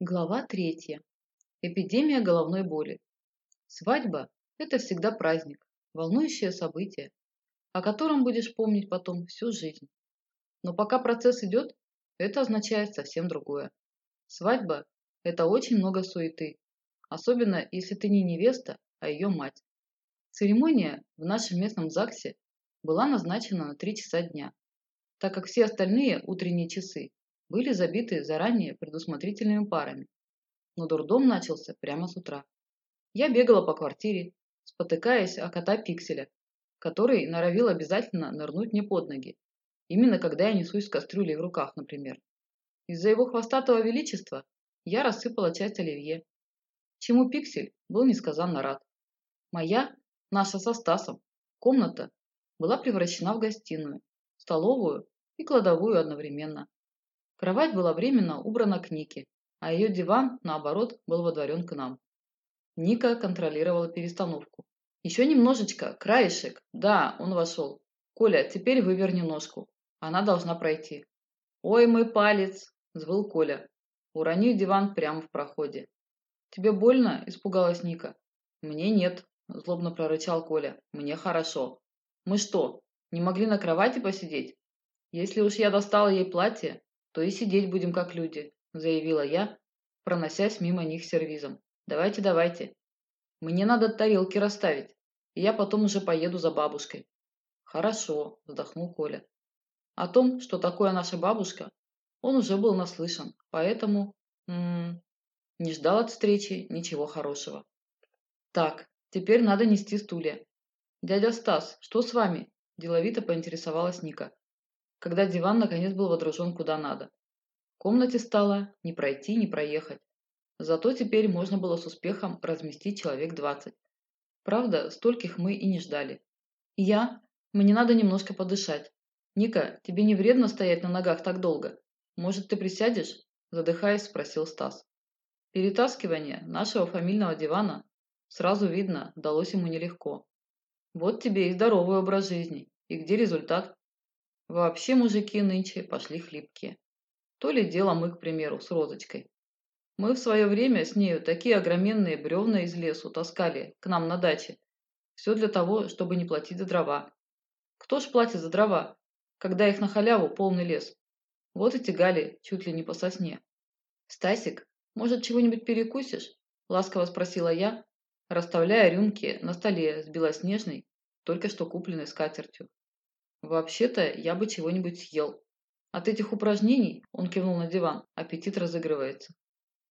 Глава третья. Эпидемия головной боли. Свадьба – это всегда праздник, волнующее событие, о котором будешь помнить потом всю жизнь. Но пока процесс идет, это означает совсем другое. Свадьба – это очень много суеты, особенно если ты не невеста, а ее мать. Церемония в нашем местном ЗАГСе была назначена на 3 часа дня, так как все остальные утренние часы были забиты заранее предусмотрительными парами. Но дурдом начался прямо с утра. Я бегала по квартире, спотыкаясь о кота Пикселя, который норовил обязательно нырнуть мне под ноги, именно когда я несусь с кастрюлей в руках, например. Из-за его хвостатого величества я рассыпала часть оливье, чему Пиксель был несказанно рад. Моя, наша со Стасом, комната была превращена в гостиную, столовую и кладовую одновременно. Кровать была временно убрана к Нике, а ее диван, наоборот, был водворен к нам. Ника контролировала перестановку. «Еще немножечко, краешек. Да, он вошел. Коля, теперь выверни ножку. Она должна пройти». «Ой, мой палец!» – взвыл Коля, уронив диван прямо в проходе. «Тебе больно?» – испугалась Ника. «Мне нет», – злобно прорычал Коля. «Мне хорошо. Мы что, не могли на кровати посидеть? Если уж я достала ей платье, то и сидеть будем как люди», – заявила я, проносясь мимо них сервизом. «Давайте, давайте. Мне надо тарелки расставить, и я потом уже поеду за бабушкой». «Хорошо», – вздохнул Коля. О том, что такое наша бабушка, он уже был наслышан, поэтому м -м, не ждал от встречи ничего хорошего. «Так, теперь надо нести стулья». «Дядя Стас, что с вами?» – деловито поинтересовалась Ника когда диван наконец был водружен куда надо. В комнате стало ни пройти, ни проехать. Зато теперь можно было с успехом разместить человек двадцать. Правда, стольких мы и не ждали. Я? Мне надо немножко подышать. Ника, тебе не вредно стоять на ногах так долго? Может, ты присядешь? Задыхаясь, спросил Стас. Перетаскивание нашего фамильного дивана, сразу видно, далось ему нелегко. Вот тебе и здоровый образ жизни. И где результат? Вообще мужики нынче пошли хлипкие. То ли дело мы, к примеру, с Розочкой. Мы в свое время с нею такие огроменные бревна из лесу таскали к нам на даче. Все для того, чтобы не платить за дрова. Кто ж платит за дрова, когда их на халяву полный лес? Вот и тягали чуть ли не по сосне. «Стасик, может, чего-нибудь перекусишь?» – ласково спросила я, расставляя рюмки на столе с белоснежной, только что купленной скатертью. «Вообще-то я бы чего-нибудь съел. От этих упражнений, – он кивнул на диван, – аппетит разыгрывается».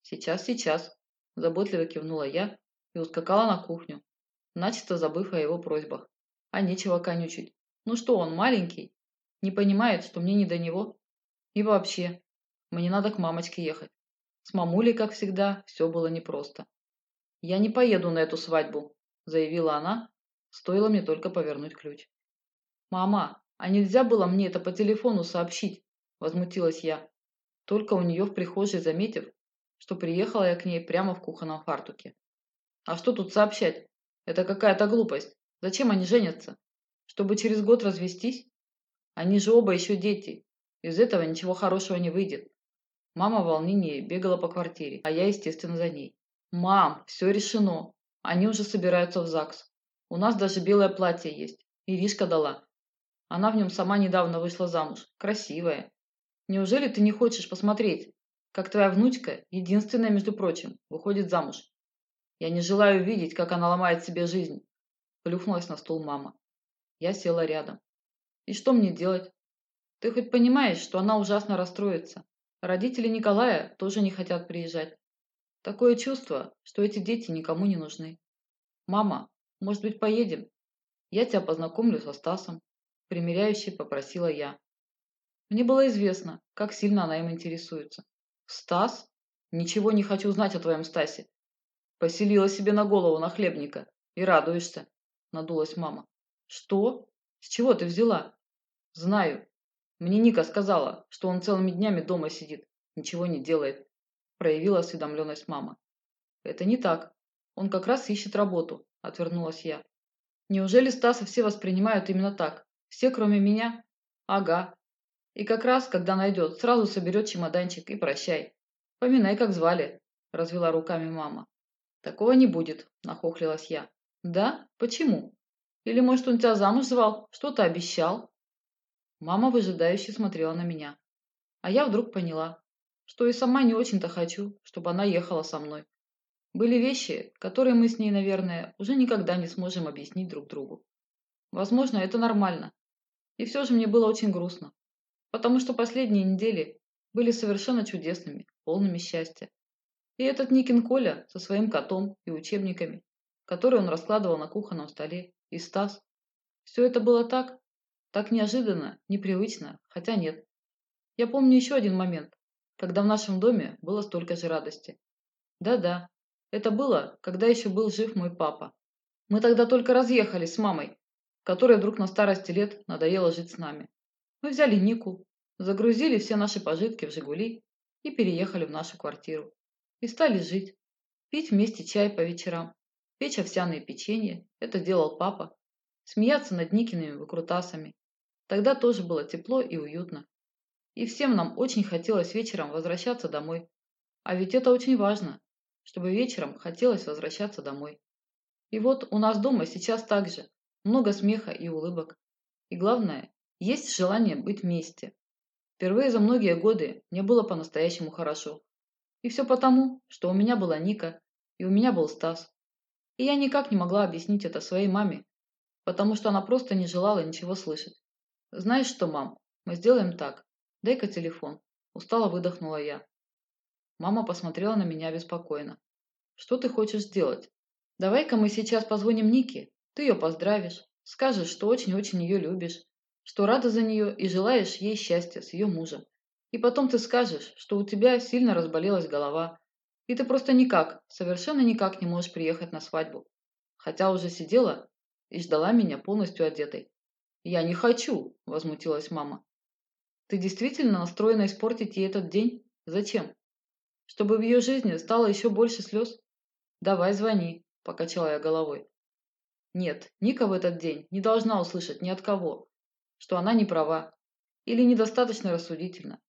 «Сейчас, сейчас», – заботливо кивнула я и ускакала на кухню, начисто забыв о его просьбах. А нечего конючить. Ну что он, маленький? Не понимает, что мне не до него? И вообще, мне надо к мамочке ехать. С мамулей, как всегда, все было непросто. «Я не поеду на эту свадьбу», – заявила она, стоило мне только повернуть ключ. «Мама, а нельзя было мне это по телефону сообщить?» – возмутилась я, только у нее в прихожей заметив, что приехала я к ней прямо в кухонном фартуке. «А что тут сообщать? Это какая-то глупость. Зачем они женятся? Чтобы через год развестись? Они же оба еще дети. Из этого ничего хорошего не выйдет». Мама в волнении бегала по квартире, а я, естественно, за ней. «Мам, все решено. Они уже собираются в ЗАГС. У нас даже белое платье есть. Иришка дала. Она в нем сама недавно вышла замуж. Красивая. Неужели ты не хочешь посмотреть, как твоя внучка, единственная, между прочим, выходит замуж? Я не желаю видеть, как она ломает себе жизнь. Плюхнулась на стул мама. Я села рядом. И что мне делать? Ты хоть понимаешь, что она ужасно расстроится? Родители Николая тоже не хотят приезжать. Такое чувство, что эти дети никому не нужны. Мама, может быть, поедем? Я тебя познакомлю со Стасом. Примеряюще попросила я. Мне было известно, как сильно она им интересуется. «Стас? Ничего не хочу знать о твоем Стасе. Поселила себе на голову нахлебника. И радуешься», – надулась мама. «Что? С чего ты взяла?» «Знаю. Мне Ника сказала, что он целыми днями дома сидит, ничего не делает», – проявила осведомленность мама. «Это не так. Он как раз ищет работу», – отвернулась я. «Неужели Стаса все воспринимают именно так? Все, кроме меня? Ага. И как раз, когда найдет, сразу соберет чемоданчик и прощай. Поминай, как звали, развела руками мама. Такого не будет, нахохлилась я. Да? Почему? Или, может, он тебя замуж звал? Что-то обещал? Мама выжидающе смотрела на меня. А я вдруг поняла, что и сама не очень-то хочу, чтобы она ехала со мной. Были вещи, которые мы с ней, наверное, уже никогда не сможем объяснить друг другу. Возможно, это нормально. И все же мне было очень грустно, потому что последние недели были совершенно чудесными, полными счастья. И этот Никин Коля со своим котом и учебниками, которые он раскладывал на кухонном столе, и Стас. Все это было так, так неожиданно, непривычно, хотя нет. Я помню еще один момент, когда в нашем доме было столько же радости. Да-да, это было, когда еще был жив мой папа. Мы тогда только разъехались с мамой, которой вдруг на старости лет надоело жить с нами. Мы взяли Нику, загрузили все наши пожитки в «Жигули» и переехали в нашу квартиру. И стали жить, пить вместе чай по вечерам, печь овсяные печенье, это делал папа, смеяться над Никиными выкрутасами. Тогда тоже было тепло и уютно. И всем нам очень хотелось вечером возвращаться домой. А ведь это очень важно, чтобы вечером хотелось возвращаться домой. И вот у нас дома сейчас также много смеха и улыбок. И главное, есть желание быть вместе. Впервые за многие годы мне было по-настоящему хорошо. И все потому, что у меня была Ника, и у меня был Стас. И я никак не могла объяснить это своей маме, потому что она просто не желала ничего слышать. «Знаешь что, мам, мы сделаем так. Дай-ка телефон». Устало выдохнула я. Мама посмотрела на меня беспокойно. «Что ты хочешь сделать? Давай-ка мы сейчас позвоним Нике, ты ее поздравишь, скажешь, что очень-очень ее любишь, что рада за нее и желаешь ей счастья с ее мужем. И потом ты скажешь, что у тебя сильно разболелась голова, и ты просто никак, совершенно никак не можешь приехать на свадьбу. Хотя уже сидела и ждала меня полностью одетой. «Я не хочу!» – возмутилась мама. «Ты действительно настроена испортить ей этот день? Зачем?» Чтобы в ее жизни стало еще больше слез? Давай звони, покачала я головой. Нет, Ника в этот день не должна услышать ни от кого, что она не права или недостаточно рассудительна.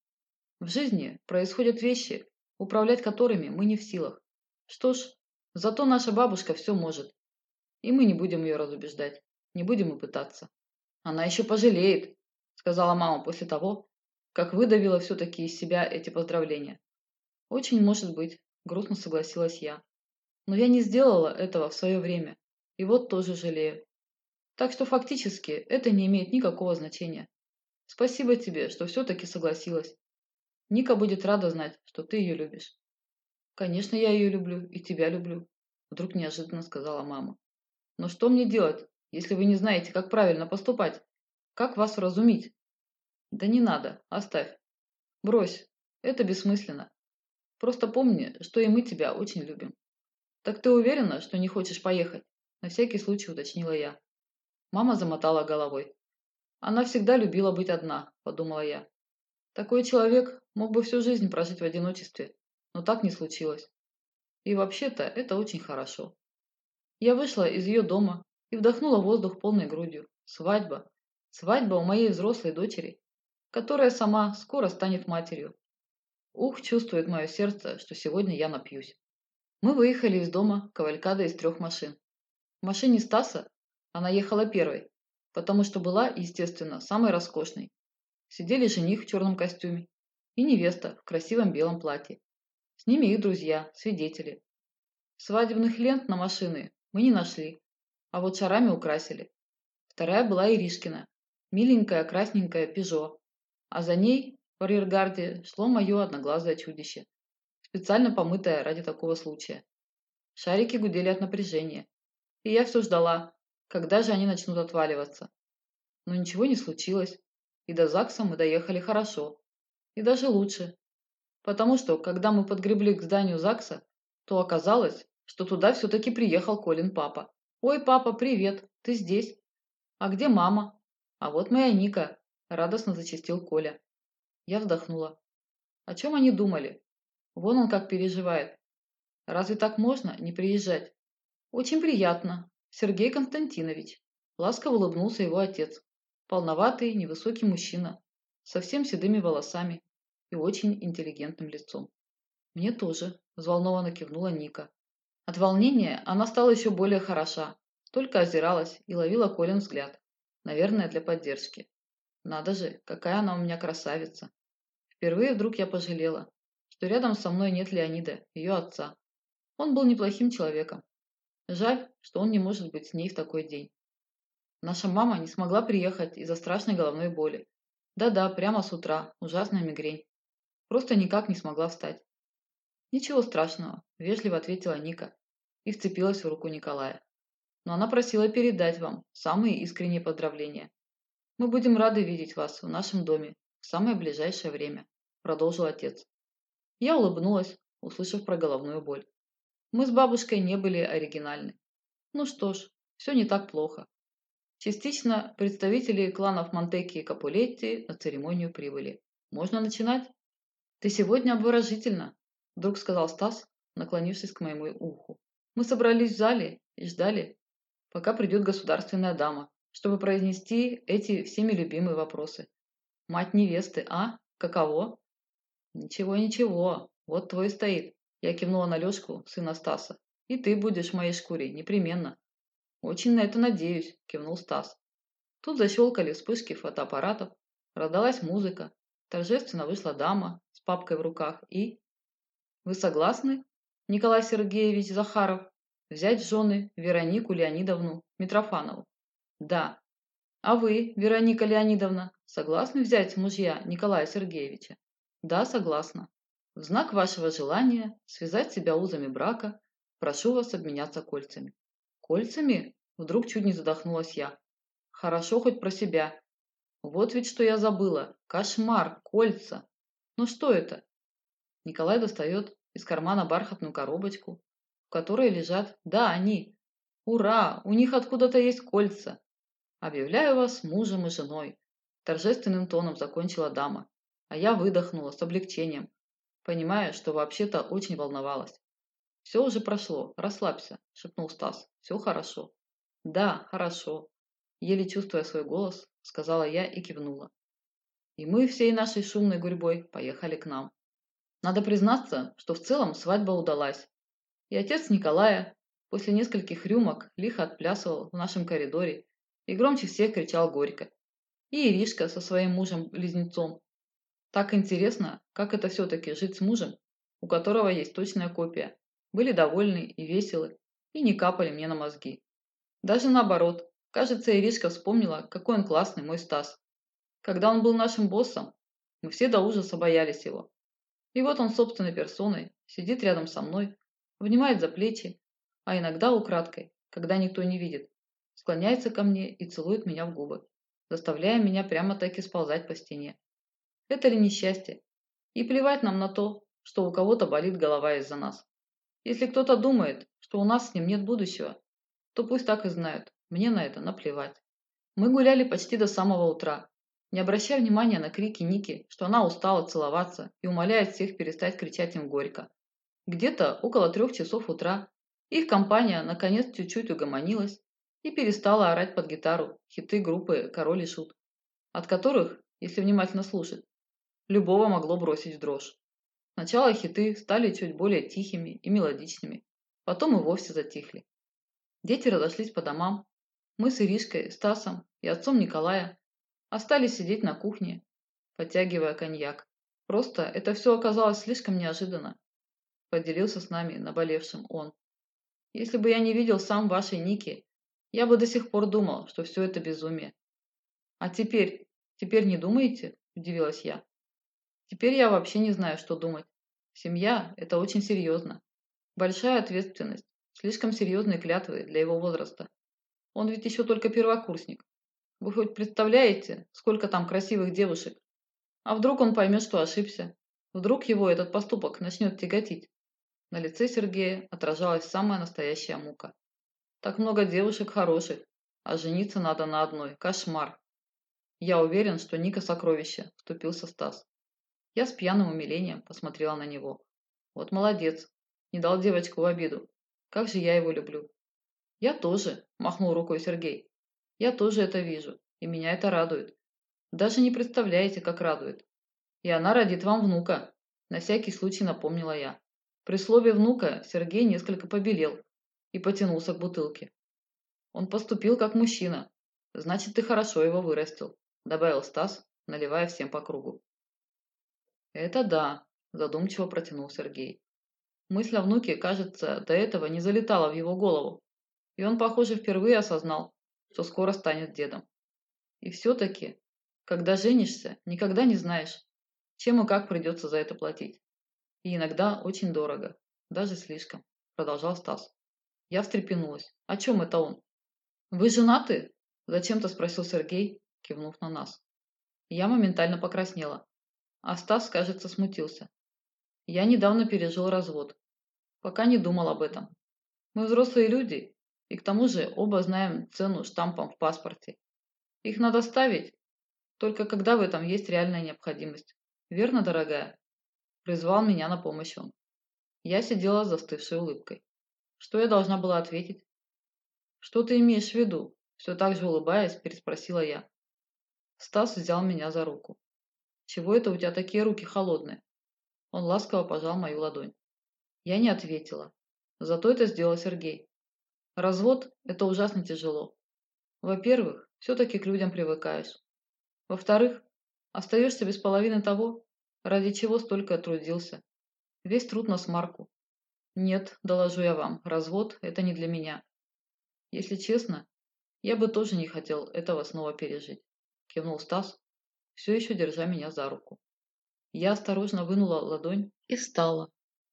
В жизни происходят вещи, управлять которыми мы не в силах. Что ж, зато наша бабушка все может. И мы не будем ее разубеждать, не будем и пытаться. Она еще пожалеет, сказала мама после того, как выдавила все-таки из себя эти поздравления. «Очень может быть», – грустно согласилась я. «Но я не сделала этого в свое время, и вот тоже жалею. Так что фактически это не имеет никакого значения. Спасибо тебе, что все-таки согласилась. Ника будет рада знать, что ты ее любишь». «Конечно, я ее люблю и тебя люблю», – вдруг неожиданно сказала мама. «Но что мне делать, если вы не знаете, как правильно поступать? Как вас вразумить?» «Да не надо, оставь. Брось, это бессмысленно. Просто помни, что и мы тебя очень любим. Так ты уверена, что не хочешь поехать? На всякий случай уточнила я. Мама замотала головой. Она всегда любила быть одна, подумала я. Такой человек мог бы всю жизнь прожить в одиночестве, но так не случилось. И вообще-то это очень хорошо. Я вышла из ее дома и вдохнула воздух полной грудью. Свадьба. Свадьба у моей взрослой дочери, которая сама скоро станет матерью. Ух, чувствует мое сердце, что сегодня я напьюсь. Мы выехали из дома кавалькада из трех машин. В машине Стаса она ехала первой, потому что была, естественно, самой роскошной. Сидели жених в черном костюме и невеста в красивом белом платье. С ними их друзья, свидетели. Свадебных лент на машины мы не нашли, а вот шарами украсили. Вторая была Иришкина, миленькая красненькая Пежо, а за ней в арьергарде шло мое одноглазое чудище, специально помытое ради такого случая. Шарики гудели от напряжения, и я все ждала, когда же они начнут отваливаться. Но ничего не случилось, и до ЗАГСа мы доехали хорошо, и даже лучше, потому что, когда мы подгребли к зданию ЗАГСа, то оказалось, что туда все-таки приехал Колин папа. «Ой, папа, привет, ты здесь?» «А где мама?» «А вот моя Ника», – радостно зачастил Коля. Я вздохнула. О чем они думали? Вон он как переживает. Разве так можно не приезжать? Очень приятно, Сергей Константинович. Ласково улыбнулся его отец. Полноватый, невысокий мужчина, совсем седыми волосами и очень интеллигентным лицом. Мне тоже, взволнованно кивнула Ника. От волнения она стала еще более хороша, только озиралась и ловила Колин взгляд. Наверное, для поддержки. Надо же, какая она у меня красавица. Впервые вдруг я пожалела, что рядом со мной нет Леонида, ее отца. Он был неплохим человеком. Жаль, что он не может быть с ней в такой день. Наша мама не смогла приехать из-за страшной головной боли. Да-да, прямо с утра, ужасная мигрень. Просто никак не смогла встать. «Ничего страшного», – вежливо ответила Ника и вцепилась в руку Николая. «Но она просила передать вам самые искренние поздравления. Мы будем рады видеть вас в нашем доме в самое ближайшее время», – продолжил отец. Я улыбнулась, услышав про головную боль. Мы с бабушкой не были оригинальны. Ну что ж, все не так плохо. Частично представители кланов Монтеки и Капулетти на церемонию прибыли. Можно начинать? Ты сегодня обворожительно, вдруг сказал Стас, наклонившись к моему уху. Мы собрались в зале и ждали, пока придет государственная дама, чтобы произнести эти всеми любимые вопросы. Мать невесты, а? Каково? Ничего, ничего, вот твой стоит. Я кивнула на Лешку, сына Стаса. И ты будешь в моей шкуре, непременно. Очень на это надеюсь, кивнул Стас. Тут защелкали вспышки фотоаппаратов, раздалась музыка, торжественно вышла дама с папкой в руках и... Вы согласны, Николай Сергеевич Захаров, взять жены Веронику Леонидовну Митрофанову? Да. А вы, Вероника Леонидовна, согласны взять мужья Николая Сергеевича? Да, согласна. В знак вашего желания связать себя узами брака, прошу вас обменяться кольцами. Кольцами? Вдруг чуть не задохнулась я. Хорошо хоть про себя. Вот ведь что я забыла. Кошмар, кольца. Ну что это? Николай достает из кармана бархатную коробочку, в которой лежат... Да, они. Ура! У них откуда-то есть кольца. Объявляю вас мужем и женой. Торжественным тоном закончила дама. А я выдохнула с облегчением, понимая, что вообще-то очень волновалась. «Все уже прошло, расслабься», – шепнул Стас. «Все хорошо». «Да, хорошо», – еле чувствуя свой голос, сказала я и кивнула. И мы всей нашей шумной гурьбой поехали к нам. Надо признаться, что в целом свадьба удалась. И отец Николая после нескольких рюмок лихо отплясывал в нашем коридоре и громче всех кричал горько. И Иришка со своим мужем-близнецом. Так интересно, как это все-таки жить с мужем, у которого есть точная копия. Были довольны и веселы, и не капали мне на мозги. Даже наоборот, кажется, Иришка вспомнила, какой он классный мой Стас. Когда он был нашим боссом, мы все до ужаса боялись его. И вот он собственной персоной сидит рядом со мной, обнимает за плечи, а иногда украдкой, когда никто не видит, склоняется ко мне и целует меня в губы, заставляя меня прямо-таки сползать по стене. Это ли несчастье? И плевать нам на то, что у кого-то болит голова из-за нас. Если кто-то думает, что у нас с ним нет будущего, то пусть так и знают, мне на это наплевать. Мы гуляли почти до самого утра, не обращая внимания на крики Ники, что она устала целоваться и умоляет всех перестать кричать им горько. Где-то около трех часов утра их компания наконец чуть-чуть угомонилась и перестала орать под гитару хиты группы «Король и Шут», от которых, если внимательно слушать, любого могло бросить дрожь. Сначала хиты стали чуть более тихими и мелодичными, потом и вовсе затихли. Дети разошлись по домам. Мы с Иришкой, Стасом и отцом Николая Остались сидеть на кухне, подтягивая коньяк. Просто это все оказалось слишком неожиданно. Поделился с нами наболевшим он. Если бы я не видел сам вашей Ники, я бы до сих пор думал, что все это безумие. А теперь, теперь не думаете? Удивилась я. Теперь я вообще не знаю, что думать. Семья – это очень серьезно. Большая ответственность, слишком серьезные клятвы для его возраста. Он ведь еще только первокурсник. Вы хоть представляете, сколько там красивых девушек? А вдруг он поймет, что ошибся? Вдруг его этот поступок начнет тяготить? На лице Сергея отражалась самая настоящая мука. Так много девушек хороших, а жениться надо на одной. Кошмар. Я уверен, что Ника сокровище, вступился Стас. Я с пьяным умилением посмотрела на него. Вот молодец, не дал девочку в обиду. Как же я его люблю. Я тоже, махнул рукой Сергей. Я тоже это вижу, и меня это радует. Даже не представляете, как радует. И она родит вам внука. На всякий случай напомнила я. При слове внука Сергей несколько побелел и потянулся к бутылке. Он поступил как мужчина. Значит, ты хорошо его вырастил, добавил Стас, наливая всем по кругу. Это да, задумчиво протянул Сергей. Мысль о внуке, кажется, до этого не залетала в его голову, и он, похоже, впервые осознал, что скоро станет дедом. И все-таки, когда женишься, никогда не знаешь, чем и как придется за это платить. И иногда очень дорого, даже слишком, продолжал Стас. Я встрепенулась. О чем это он? Вы женаты? Зачем-то спросил Сергей, кивнув на нас. Я моментально покраснела. А Стас, кажется, смутился. Я недавно пережил развод. Пока не думал об этом. Мы взрослые люди, и к тому же оба знаем цену штампам в паспорте. Их надо ставить, только когда в этом есть реальная необходимость. Верно, дорогая? Призвал меня на помощь он. Я сидела с застывшей улыбкой. Что я должна была ответить? Что ты имеешь в виду? Все так же улыбаясь, переспросила я. Стас взял меня за руку. Чего это у тебя такие руки холодные? Он ласково пожал мою ладонь. Я не ответила. Зато это сделал Сергей. Развод – это ужасно тяжело. Во-первых, все-таки к людям привыкаешь. Во-вторых, остаешься без половины того, ради чего столько трудился. Весь труд на смарку. Нет, доложу я вам, развод – это не для меня. Если честно, я бы тоже не хотел этого снова пережить. Кивнул Стас, все еще держа меня за руку. Я осторожно вынула ладонь и встала.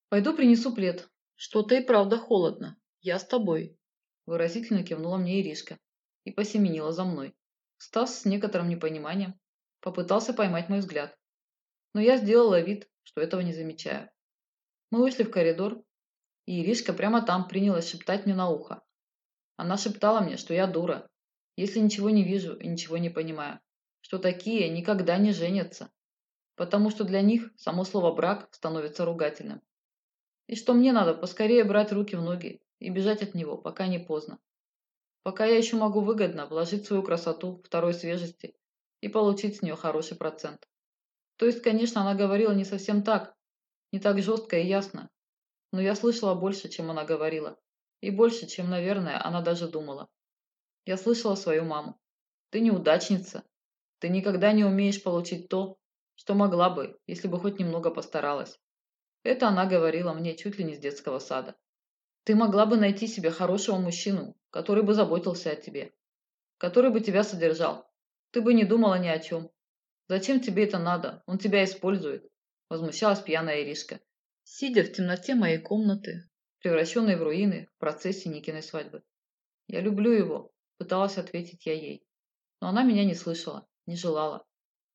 «Пойду принесу плед. Что-то и правда холодно. Я с тобой», – выразительно кивнула мне Иришка и посеменила за мной. Стас с некоторым непониманием попытался поймать мой взгляд, но я сделала вид, что этого не замечаю. Мы вышли в коридор, и Иришка прямо там принялась шептать мне на ухо. Она шептала мне, что я дура, если ничего не вижу и ничего не понимаю, что такие никогда не женятся, потому что для них само слово «брак» становится ругательным. И что мне надо поскорее брать руки в ноги и бежать от него, пока не поздно. Пока я еще могу выгодно вложить свою красоту второй свежести и получить с нее хороший процент. То есть, конечно, она говорила не совсем так, не так жестко и ясно, но я слышала больше, чем она говорила, и больше, чем, наверное, она даже думала. Я слышала свою маму. Ты неудачница. Ты никогда не умеешь получить то, что могла бы, если бы хоть немного постаралась. Это она говорила мне чуть ли не с детского сада. Ты могла бы найти себе хорошего мужчину, который бы заботился о тебе, который бы тебя содержал. Ты бы не думала ни о чем. Зачем тебе это надо? Он тебя использует. Возмущалась пьяная Иришка, сидя в темноте моей комнаты, превращенной в руины в процессе Никиной свадьбы. Я люблю его, пыталась ответить я ей. Но она меня не слышала, не желала.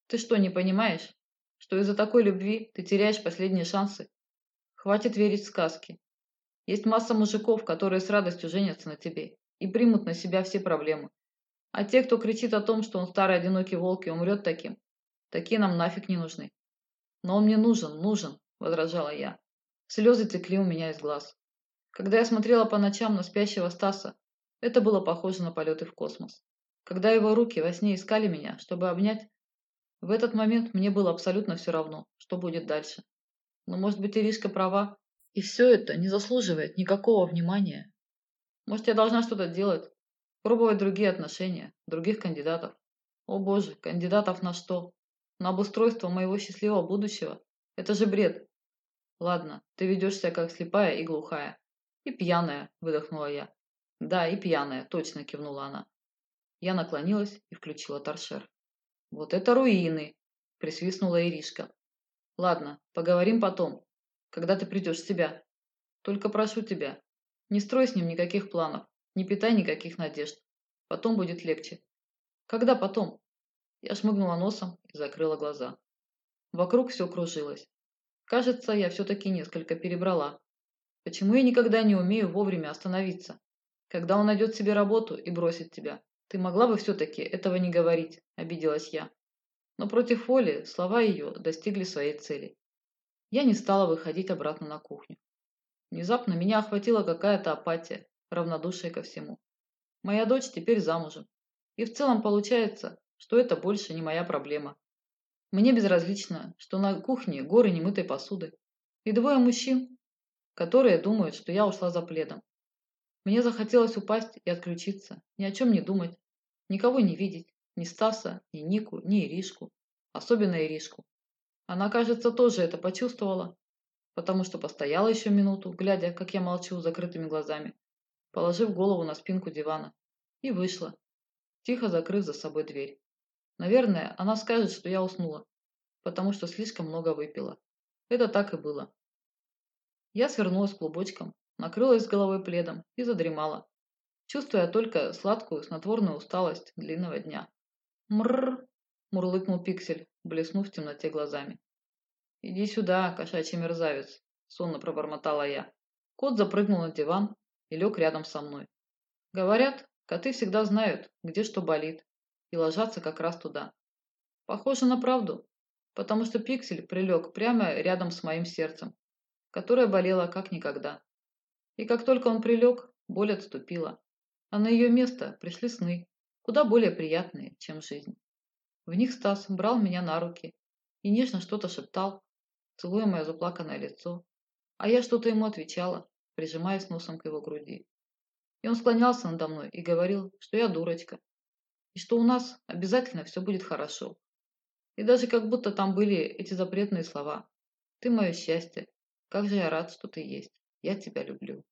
Ты что, не понимаешь, что из-за такой любви ты теряешь последние шансы? Хватит верить в сказки. Есть масса мужиков, которые с радостью женятся на тебе и примут на себя все проблемы. А те, кто кричит о том, что он старый одинокий волк и умрет таким, такие нам нафиг не нужны. Но он мне нужен, нужен, возражала я. Слезы текли у меня из глаз. Когда я смотрела по ночам на спящего Стаса, это было похоже на полеты в космос. Когда его руки во сне искали меня, чтобы обнять, в этот момент мне было абсолютно все равно, что будет дальше. Но может быть Иришка права, и все это не заслуживает никакого внимания. Может я должна что-то делать, пробовать другие отношения, других кандидатов. О боже, кандидатов на что? На обустройство моего счастливого будущего? Это же бред. Ладно, ты ведешь себя как слепая и глухая. И пьяная, выдохнула я. Да, и пьяная, точно кивнула она. Я наклонилась и включила торшер. «Вот это руины!» – присвистнула Иришка. «Ладно, поговорим потом, когда ты придешь в себя. Только прошу тебя, не строй с ним никаких планов, не питай никаких надежд. Потом будет легче». «Когда потом?» Я шмыгнула носом и закрыла глаза. Вокруг все кружилось. Кажется, я все-таки несколько перебрала. Почему я никогда не умею вовремя остановиться? Когда он найдет себе работу и бросит тебя, «Ты могла бы все-таки этого не говорить», – обиделась я. Но против воли слова ее достигли своей цели. Я не стала выходить обратно на кухню. Внезапно меня охватила какая-то апатия, равнодушие ко всему. Моя дочь теперь замужем. И в целом получается, что это больше не моя проблема. Мне безразлично, что на кухне горы немытой посуды и двое мужчин, которые думают, что я ушла за пледом. Мне захотелось упасть и отключиться, ни о чем не думать, никого не видеть, ни Стаса, ни Нику, ни Иришку, особенно Иришку. Она, кажется, тоже это почувствовала, потому что постояла еще минуту, глядя, как я молчу закрытыми глазами, положив голову на спинку дивана, и вышла, тихо закрыв за собой дверь. Наверное, она скажет, что я уснула, потому что слишком много выпила. Это так и было. Я свернулась клубочком, накрылась головой пледом и задремала, чувствуя только сладкую снотворную усталость длинного дня. «Мрррр!» – мурлыкнул Пиксель, блеснув в темноте глазами. «Иди сюда, кошачий мерзавец!» – сонно пробормотала я. Кот запрыгнул на диван и лег рядом со мной. Говорят, коты всегда знают, где что болит, и ложатся как раз туда. Похоже на правду, потому что Пиксель прилег прямо рядом с моим сердцем, которое болело как никогда. И как только он прилег, боль отступила, а на ее место пришли сны, куда более приятные, чем жизнь. В них Стас брал меня на руки и нежно что-то шептал, целуя мое заплаканное лицо, а я что-то ему отвечала, прижимаясь носом к его груди. И он склонялся надо мной и говорил, что я дурочка, и что у нас обязательно все будет хорошо. И даже как будто там были эти запретные слова. Ты мое счастье, как же я рад, что ты есть, я тебя люблю.